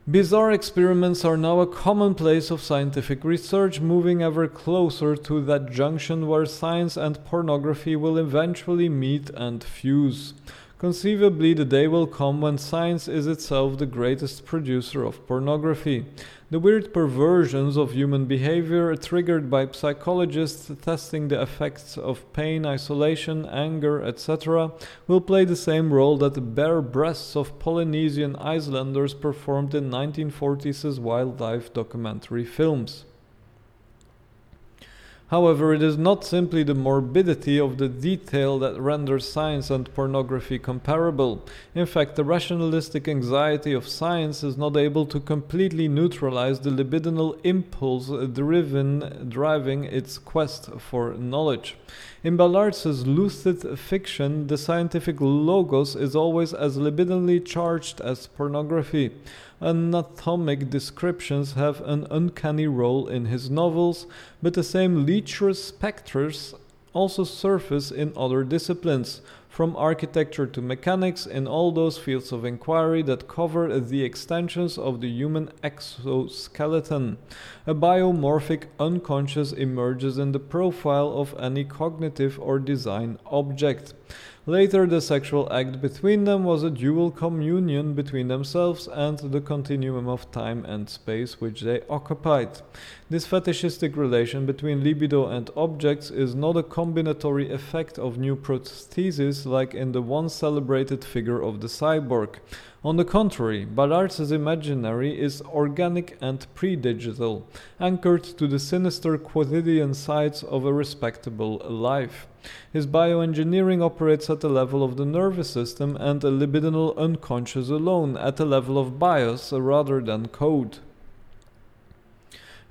Bizarre experiments are now a commonplace of scientific research, moving ever closer to that junction where science and pornography will eventually meet and fuse. Conceivably, the day will come when science is itself the greatest producer of pornography. The weird perversions of human behavior triggered by psychologists testing the effects of pain, isolation, anger, etc., will play the same role that the bare breasts of Polynesian Islanders performed in 1940s wildlife documentary films. However, it is not simply the morbidity of the detail that renders science and pornography comparable. In fact, the rationalistic anxiety of science is not able to completely neutralize the libidinal impulse driven, driving its quest for knowledge. In Ballard's lucid fiction, the scientific logos is always as libidinally charged as pornography. Anatomic descriptions have an uncanny role in his novels, but the same lecherous spectres also surface in other disciplines, from architecture to mechanics in all those fields of inquiry that cover the extensions of the human exoskeleton. A biomorphic unconscious emerges in the profile of any cognitive or design object. Later, the sexual act between them was a dual communion between themselves and the continuum of time and space which they occupied. This fetishistic relation between libido and objects is not a combinatory effect of new prostheses like in the once celebrated figure of the cyborg. On the contrary, Ballard's imaginary is organic and pre-digital, anchored to the sinister quotidian sides of a respectable life. His bioengineering operates at the level of the nervous system and a libidinal unconscious alone, at the level of bios rather than code.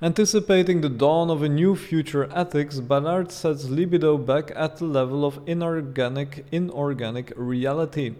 Anticipating the dawn of a new future ethics, Ballard sets libido back at the level of inorganic, inorganic reality.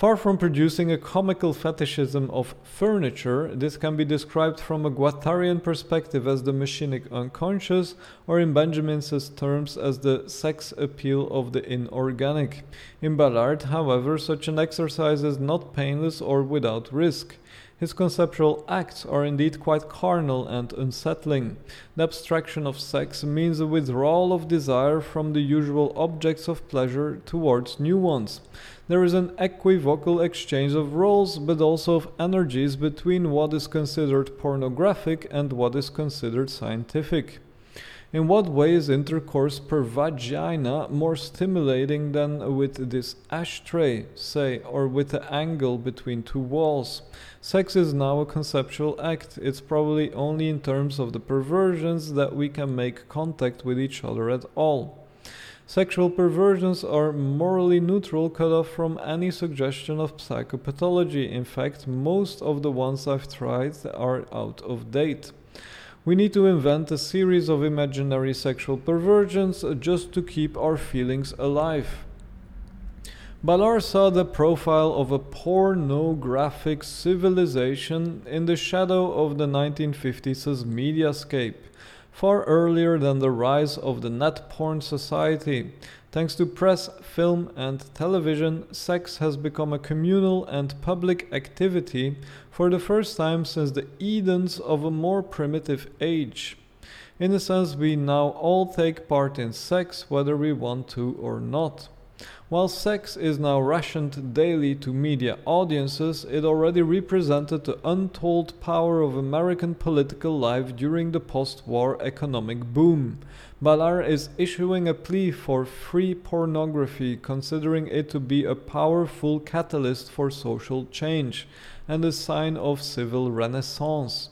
Far from producing a comical fetishism of furniture, this can be described from a Guattarian perspective as the machinic unconscious, or in Benjamin's terms as the sex appeal of the inorganic. In Ballard, however, such an exercise is not painless or without risk. His conceptual acts are indeed quite carnal and unsettling. The abstraction of sex means a withdrawal of desire from the usual objects of pleasure towards new ones. There is an equivocal exchange of roles, but also of energies between what is considered pornographic and what is considered scientific. In what way is intercourse per vagina more stimulating than with this ashtray, say, or with the angle between two walls? Sex is now a conceptual act. It's probably only in terms of the perversions that we can make contact with each other at all. Sexual perversions are morally neutral, cut off from any suggestion of psychopathology. In fact, most of the ones I've tried are out of date. We need to invent a series of imaginary sexual perversions just to keep our feelings alive. Ballard saw the profile of a pornographic civilization in the shadow of the 1950s mediascape far earlier than the rise of the net porn society. Thanks to press, film, and television, sex has become a communal and public activity for the first time since the Edens of a more primitive age. In a sense, we now all take part in sex whether we want to or not. While sex is now rationed daily to media audiences, it already represented the untold power of American political life during the post war economic boom. Ballard is issuing a plea for free pornography, considering it to be a powerful catalyst for social change and a sign of civil renaissance.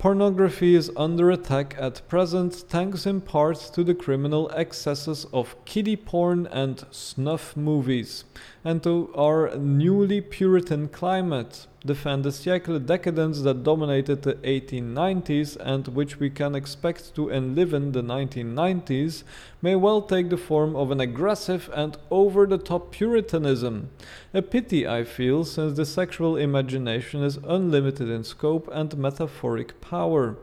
Pornography is under attack at present thanks in part to the criminal excesses of kiddie porn and snuff movies, and to our newly Puritan climate the fin siècle decadence that dominated the 1890s and which we can expect to enliven the 1990s may well take the form of an aggressive and over the top Puritanism. A pity, I feel, since the sexual imagination is unlimited in scope and metaphoric power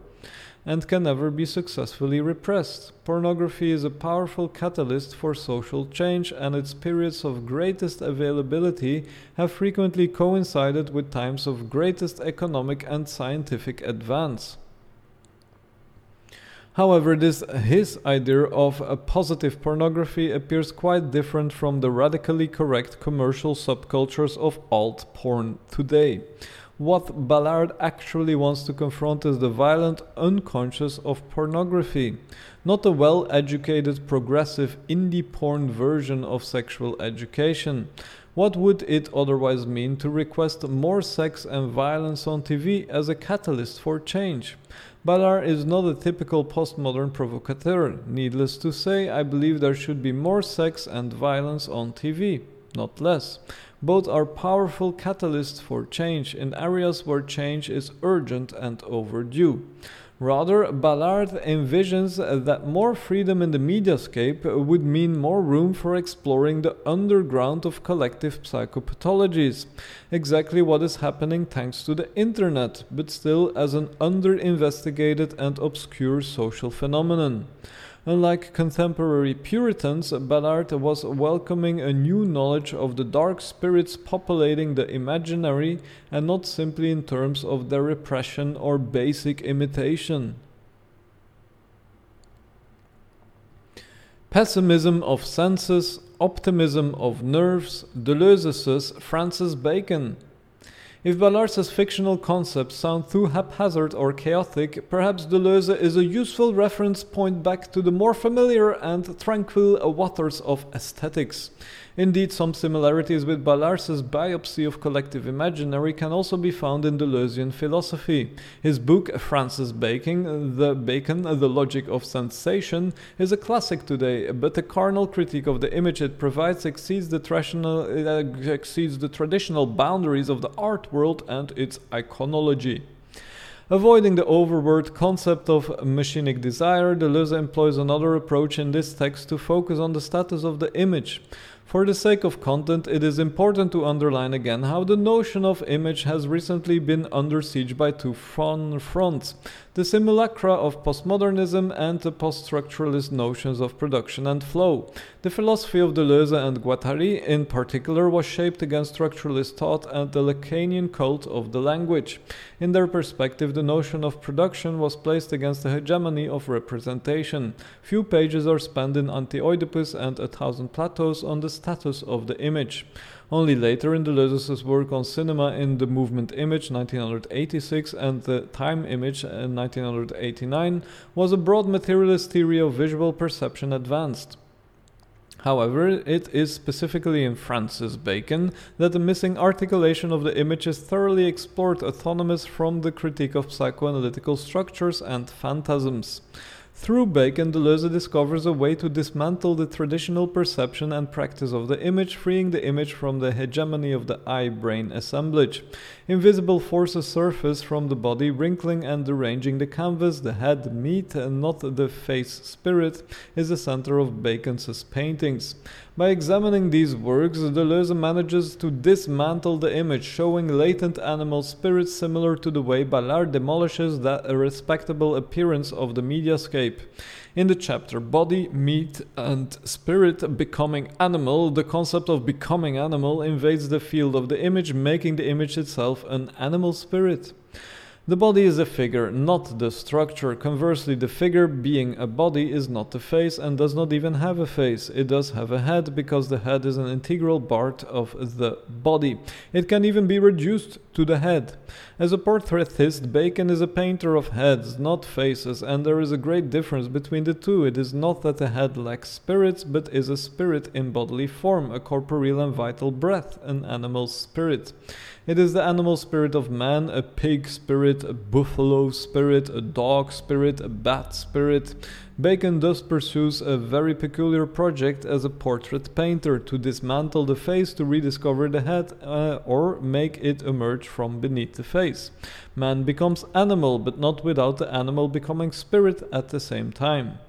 and can never be successfully repressed. Pornography is a powerful catalyst for social change, and its periods of greatest availability have frequently coincided with times of greatest economic and scientific advance. However, this his idea of a positive pornography appears quite different from the radically correct commercial subcultures of alt porn today. What Ballard actually wants to confront is the violent unconscious of pornography, not a well educated, progressive indie porn version of sexual education. What would it otherwise mean to request more sex and violence on TV as a catalyst for change? Ballard is not a typical postmodern provocateur. Needless to say, I believe there should be more sex and violence on TV, not less. Both are powerful catalysts for change in areas where change is urgent and overdue. Rather, Ballard envisions that more freedom in the mediascape would mean more room for exploring the underground of collective psychopathologies, exactly what is happening thanks to the internet, but still as an under-investigated and obscure social phenomenon. Unlike contemporary Puritans, Ballard was welcoming a new knowledge of the dark spirits populating the imaginary and not simply in terms of their repression or basic imitation. Pessimism of senses, optimism of nerves, Deleuze's Francis Bacon. If Ballard's fictional concepts sound too haphazard or chaotic, perhaps Deleuze is a useful reference point back to the more familiar and tranquil waters of aesthetics. Indeed, some similarities with Ballard's biopsy of collective imaginary can also be found in Deleuzean philosophy. His book, Francis Bacon, The Bacon, The Logic of Sensation, is a classic today, but the carnal critique of the image it provides exceeds the, traditional, uh, exceeds the traditional boundaries of the art world and its iconology. Avoiding the overword concept of machinic desire, Deleuze employs another approach in this text to focus on the status of the image. For the sake of content, it is important to underline again how the notion of image has recently been under siege by two fronts the simulacra of postmodernism and the post-structuralist notions of production and flow. The philosophy of Deleuze and Guattari in particular was shaped against structuralist thought and the Lacanian cult of the language. In their perspective, the notion of production was placed against the hegemony of representation. Few pages are spent in Anti-Oedipus and A Thousand Plateaus on the status of the image. Only later in Deleuze's work on cinema in The Movement Image 1986 and The Time Image uh, in 1989 was a broad materialist theory of visual perception advanced. However, it is specifically in Francis Bacon that the missing articulation of the image is thoroughly explored autonomous from the critique of psychoanalytical structures and phantasms. Through Bacon, Deleuze discovers a way to dismantle the traditional perception and practice of the image, freeing the image from the hegemony of the eye brain assemblage. Invisible forces surface from the body, wrinkling and deranging the canvas. The head, meat, and not the face, spirit, is the center of Bacon's paintings. By examining these works, Deleuze manages to dismantle the image, showing latent animal spirits similar to the way Ballard demolishes that respectable appearance of the mediascape. In the chapter Body, Meat, and Spirit Becoming Animal, the concept of becoming animal invades the field of the image, making the image itself an animal spirit. The body is a figure, not the structure. Conversely, the figure, being a body, is not a face and does not even have a face. It does have a head because the head is an integral part of the body. It can even be reduced to the head. As a portraitist, Bacon is a painter of heads, not faces, and there is a great difference between the two. It is not that the head lacks spirits, but is a spirit in bodily form, a corporeal and vital breath, an animal spirit. It is the animal spirit of man, a pig spirit, a buffalo spirit, a dog spirit, a bat spirit. Bacon thus pursues a very peculiar project as a portrait painter to dismantle the face to rediscover the head uh, or make it emerge from beneath the face. Man becomes animal, but not without the animal becoming spirit at the same time.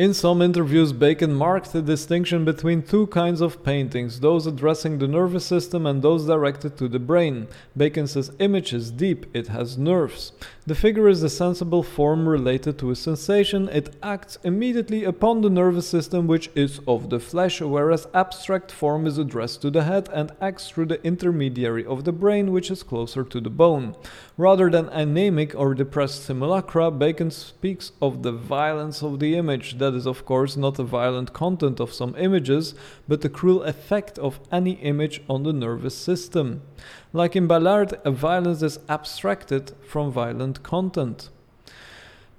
In some interviews, Bacon marked the distinction between two kinds of paintings, those addressing the nervous system and those directed to the brain. Bacon says image is deep, it has nerves. The figure is a sensible form related to a sensation, it acts immediately upon the nervous system which is of the flesh, whereas abstract form is addressed to the head and acts through the intermediary of the brain which is closer to the bone. Rather than anemic or depressed simulacra, Bacon speaks of the violence of the image that is, of course, not the violent content of some images, but the cruel effect of any image on the nervous system. Like in Ballard, a violence is abstracted from violent content.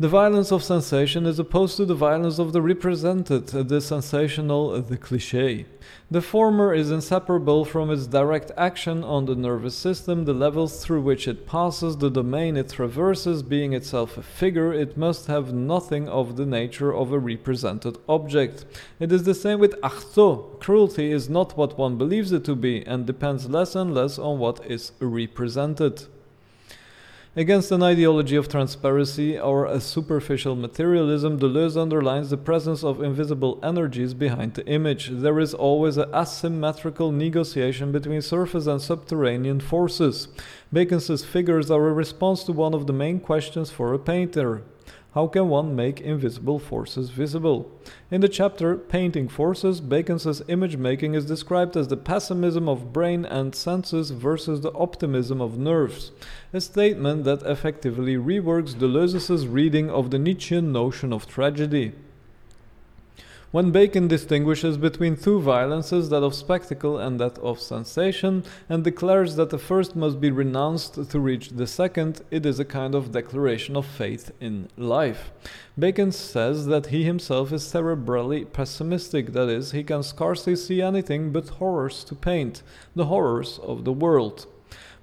The violence of sensation is opposed to the violence of the represented, the sensational, the cliché. The former is inseparable from its direct action on the nervous system, the levels through which it passes, the domain it traverses, being itself a figure, it must have nothing of the nature of a represented object. It is the same with artaud. Cruelty is not what one believes it to be, and depends less and less on what is represented. Against an ideology of transparency or a superficial materialism, Deleuze underlines the presence of invisible energies behind the image. There is always an asymmetrical negotiation between surface and subterranean forces. Bacon's figures are a response to one of the main questions for a painter how can one make invisible forces visible? In the chapter Painting Forces, Bacon's image making is described as the pessimism of brain and senses versus the optimism of nerves, a statement that effectively reworks Deleuze's reading of the Nietzschean notion of tragedy. When Bacon distinguishes between two violences, that of spectacle and that of sensation, and declares that the first must be renounced to reach the second, it is a kind of declaration of faith in life. Bacon says that he himself is cerebrally pessimistic, that is, he can scarcely see anything but horrors to paint, the horrors of the world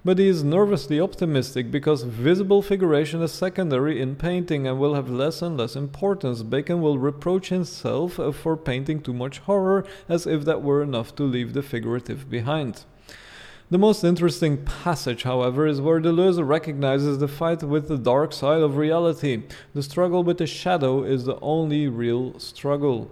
but he is nervously optimistic because visible figuration is secondary in painting and will have less and less importance. Bacon will reproach himself uh, for painting too much horror, as if that were enough to leave the figurative behind. The most interesting passage, however, is where Deleuze recognizes the fight with the dark side of reality. The struggle with the shadow is the only real struggle.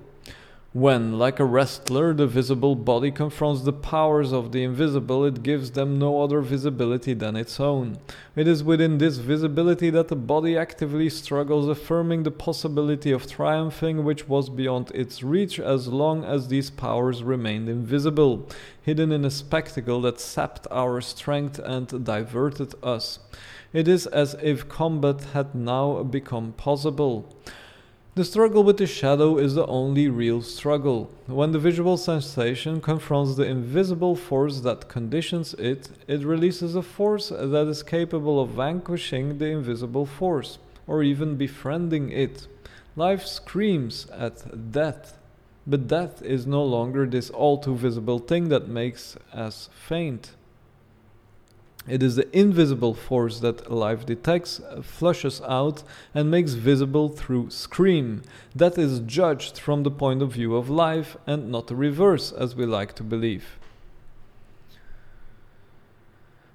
When, like a wrestler, the visible body confronts the powers of the invisible, it gives them no other visibility than its own. It is within this visibility that the body actively struggles, affirming the possibility of triumphing, which was beyond its reach as long as these powers remained invisible, hidden in a spectacle that sapped our strength and diverted us. It is as if combat had now become possible. The struggle with the shadow is the only real struggle. When the visual sensation confronts the invisible force that conditions it, it releases a force that is capable of vanquishing the invisible force, or even befriending it. Life screams at death, but death is no longer this all too visible thing that makes us faint. It is the invisible force that life detects, flushes out, and makes visible through scream. That is judged from the point of view of life and not the reverse, as we like to believe.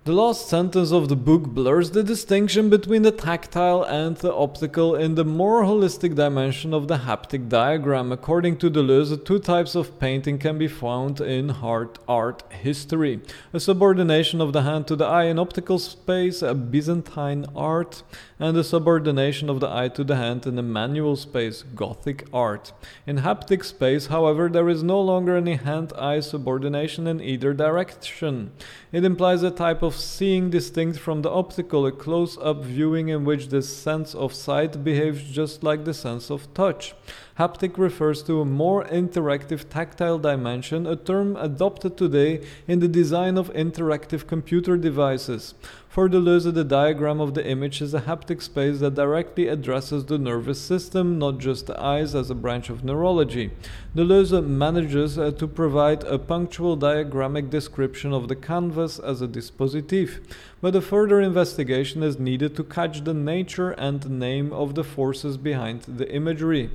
The last sentence of the book blurs the distinction between the tactile and the optical in the more holistic dimension of the haptic diagram. According to Deleuze, two types of painting can be found in art, art history a subordination of the hand to the eye in optical space, a Byzantine art, and a subordination of the eye to the hand in the manual space, Gothic art. In haptic space, however, there is no longer any hand eye subordination in either direction. It implies a type of seeing distinct from the optical, a close up viewing in which the sense of sight behaves just like the sense of touch. Haptic refers to a more interactive tactile dimension, a term adopted today in the design of interactive computer devices. For Deleuze, the diagram of the image is a haptic space that directly addresses the nervous system, not just the eyes as a branch of neurology. Deleuze manages uh, to provide a punctual diagrammic description of the canvas as a dispositif, but a further investigation is needed to catch the nature and name of the forces behind the imagery.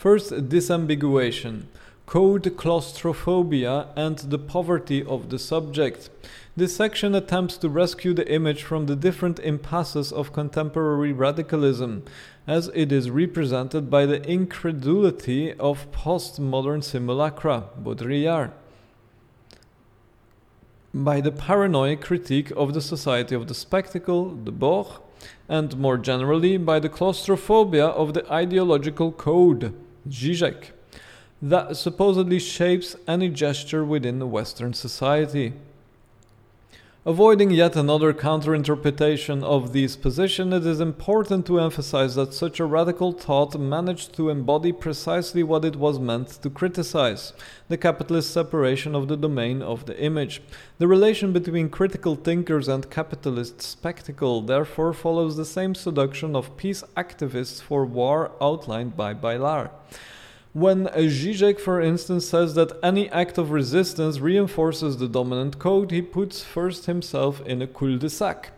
First, disambiguation. Code claustrophobia and the poverty of the subject. This section attempts to rescue the image from the different impasses of contemporary radicalism, as it is represented by the incredulity of postmodern simulacra, Baudrillard, by the paranoid critique of the society of the spectacle, Debord, and more generally by the claustrophobia of the ideological code, Zizek that supposedly shapes any gesture within the Western society. Avoiding yet another counterinterpretation of these positions, it is important to emphasize that such a radical thought managed to embody precisely what it was meant to criticize the capitalist separation of the domain of the image. The relation between critical thinkers and capitalist spectacle therefore follows the same seduction of peace activists for war outlined by Ballard. When Zizek, for instance, says that any act of resistance reinforces the dominant code, he puts first himself in a cul-de-sac.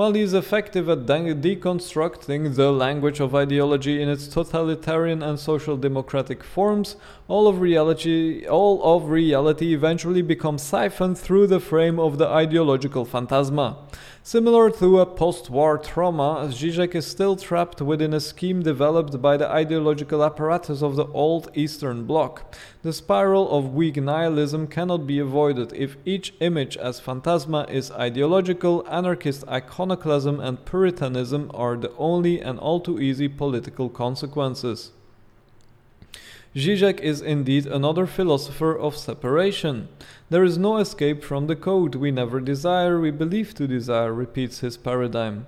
While he is effective at de- deconstructing the language of ideology in its totalitarian and social democratic forms, all of reality, all of reality eventually becomes siphoned through the frame of the ideological phantasma. Similar to a post war trauma, Zizek is still trapped within a scheme developed by the ideological apparatus of the old Eastern Bloc. The spiral of weak nihilism cannot be avoided if each image as phantasma is ideological, anarchist iconoclasm and puritanism are the only and all too easy political consequences. Zizek is indeed another philosopher of separation. There is no escape from the code. We never desire, we believe to desire, repeats his paradigm.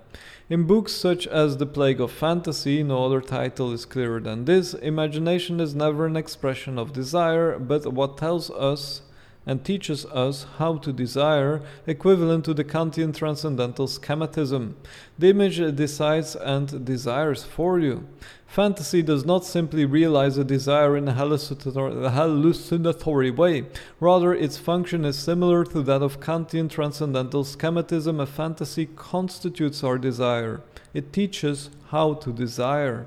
In books such as The Plague of Fantasy, no other title is clearer than this, imagination is never an expression of desire, but what tells us and teaches us how to desire, equivalent to the Kantian transcendental schematism. The image decides and desires for you. Fantasy does not simply realize a desire in a hallucinatory way, rather, its function is similar to that of Kantian transcendental schematism. A fantasy constitutes our desire, it teaches how to desire.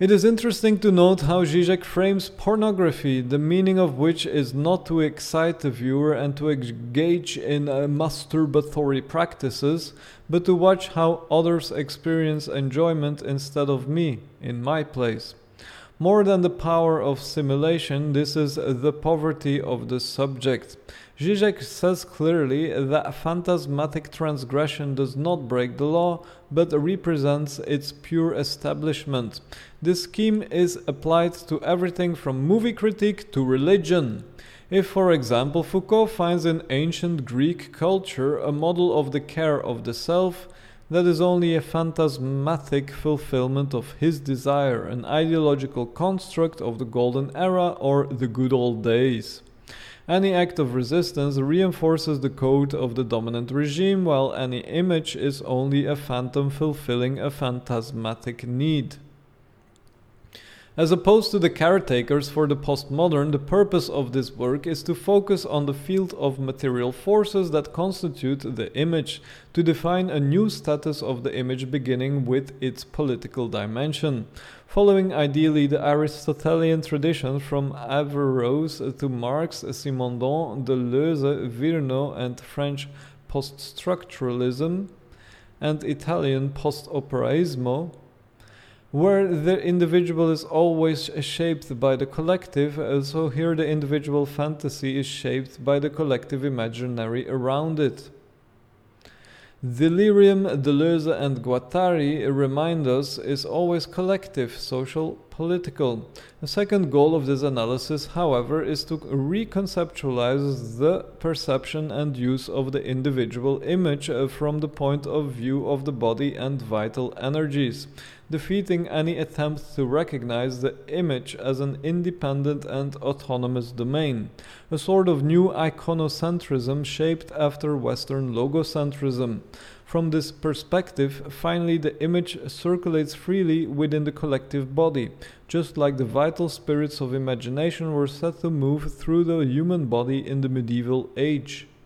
It is interesting to note how Zizek frames pornography, the meaning of which is not to excite the viewer and to engage in uh, masturbatory practices, but to watch how others experience enjoyment instead of me, in my place. More than the power of simulation, this is the poverty of the subject. Zizek says clearly that phantasmatic transgression does not break the law, but represents its pure establishment. This scheme is applied to everything from movie critique to religion. If, for example, Foucault finds in ancient Greek culture a model of the care of the self, that is only a phantasmatic fulfillment of his desire, an ideological construct of the golden era or the good old days. Any act of resistance reinforces the code of the dominant regime, while any image is only a phantom fulfilling a phantasmatic need. As opposed to the caretakers for the postmodern, the purpose of this work is to focus on the field of material forces that constitute the image, to define a new status of the image beginning with its political dimension. Following ideally the Aristotelian tradition from Averroes to Marx, Simondon, Deleuze, Virno, and French post-structuralism, and Italian post-operaismo, where the individual is always shaped by the collective, so here the individual fantasy is shaped by the collective imaginary around it. Delirium, Deleuze, and Guattari remind us is always collective, social, political. A second goal of this analysis, however, is to reconceptualize the perception and use of the individual image uh, from the point of view of the body and vital energies defeating any attempt to recognize the image as an independent and autonomous domain, a sort of new iconocentrism shaped after Western logocentrism. From this perspective, finally, the image circulates freely within the collective body, just like the vital spirits of imagination were set to move through the human body in the medieval age.